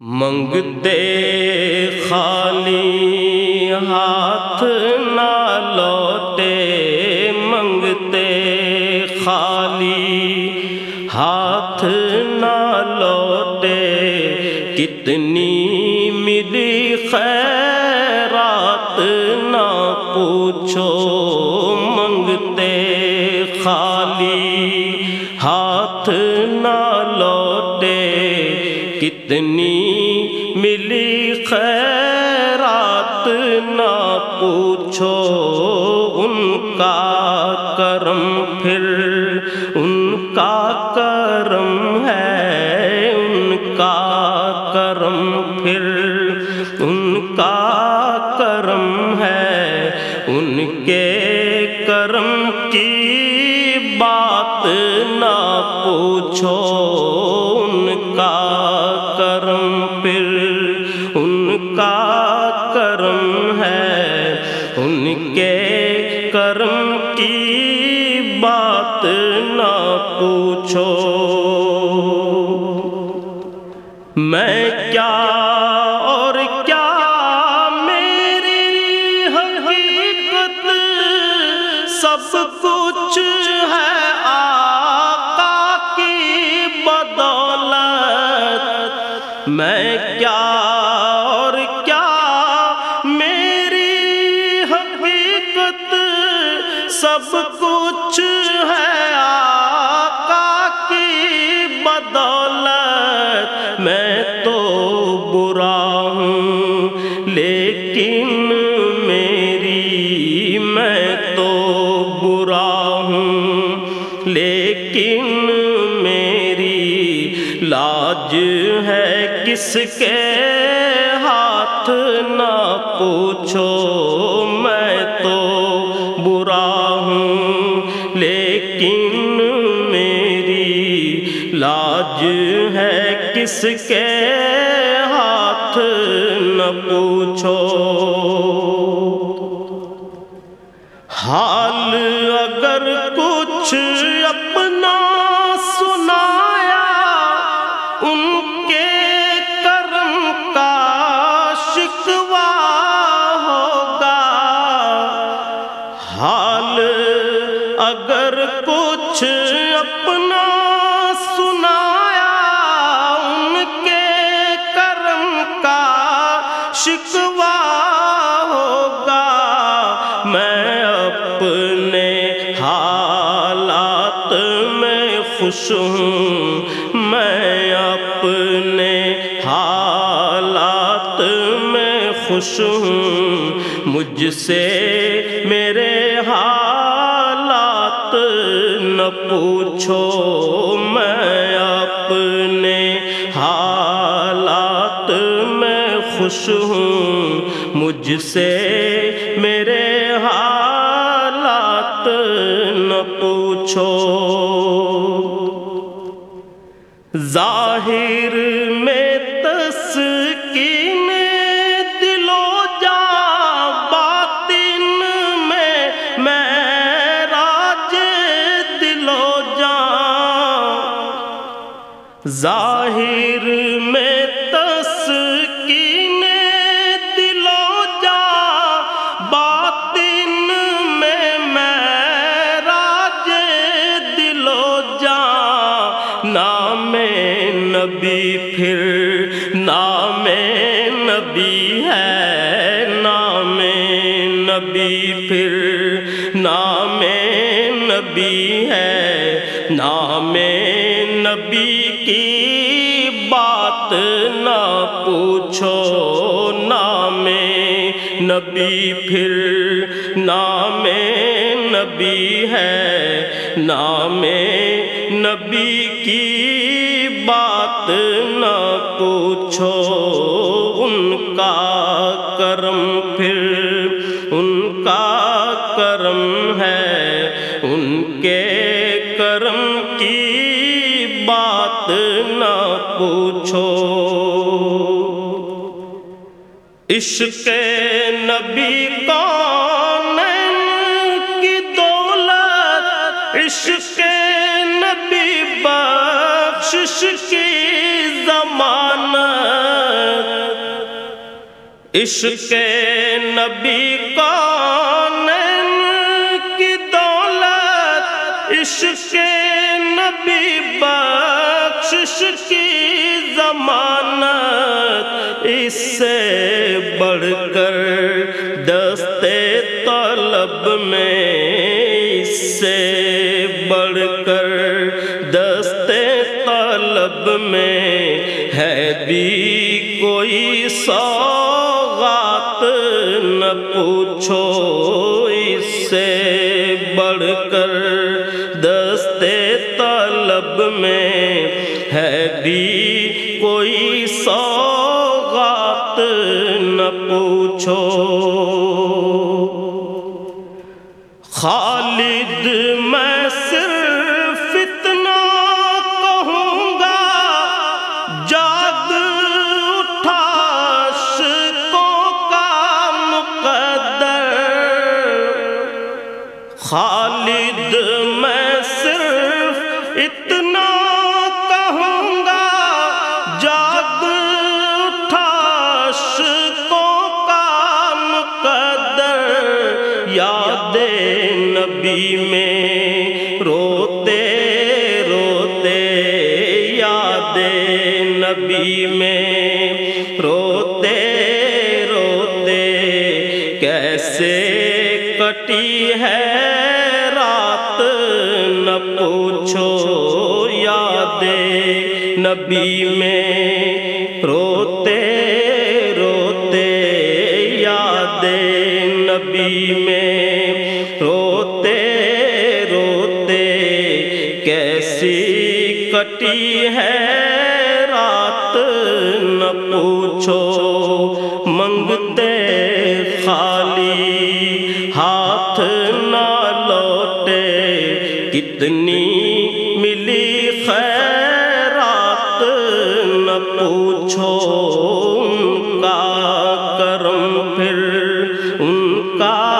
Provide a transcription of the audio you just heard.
منگتے خالی ہاتھ نہ لوٹے منگتے خالی ہاتھ نہ لوٹے۔ کتنی ملی خیرات نہ پوچھو کتنی ملی خیرات نہ پوچھو ان کا کرم پھر ان کا کرم ہے ان کا کرم پھر ان کا کرم ہے ان کے کرم کی بات نہ پوچھو پوچھو، میں کیا اور کیا میری حقیقت؟ سب کچھ ہے آقا کی بدولت۔ میں کیا ہوں لیکن میری لاج ہے کس کے ہاتھ نہ پوچھو، میں تو برا ہوں۔ لیکن میری لاج ہے کس کے ہاتھ نہ پوچھو حال اگر کچھ اپنا سنایا، ان کے کرم کا شکوا ہوگا۔ حال اگر کچھ اپنا اپنے حالات میں خوش ہوں۔ میں اپنے حالات میں خوش ہوں۔ مجھ سے میرے حالات نہ پوچھو۔ میں اپنے حالات میں خوش ہوں۔ مجھ سے میرے پوچھو۔ ظاہر میں تسکین دل و جا باطن میں میں راج دل و جا۔ ظاہر نبی ہے، نام نبی پھر نام نبی ہے۔ نام نبی کی بات نہ پوچھو، نام نبی پھر نام نبی ہے۔ نام نبی کی پوچھو ان کا کرم پھر، ان کا کرم ہے، ان کے کرم کی بات نہ پوچھو۔ عشق نبی کون کی دولت، عشق نبی بخشش کی ضمانت عشق نبی کون کی دولت عشق نبی بخشش کی ضمانت اس سے بڑھ کر دستے طلب میں اس سے بڑھ کر دستے طلب میں ہے بھی کوئی سوغات نہ پوچھو اس سے بڑھ کر۔ دستے طلب میں ہے بھی کوئی سوغات نہ پوچھو۔ خالد خالد میں صرف اتنا کہوں گا جاگ اٹھا عشقوں کا مقدر یاد نبی میں روتے روتے یاد نبی میں روتے روتے، کیسے کٹی ہے نہ پوچھو یاد نبی میں روتے روتے یاد نبی میں روتے روتے کیسی کٹی ہے رات؟ نہ پوچھو کا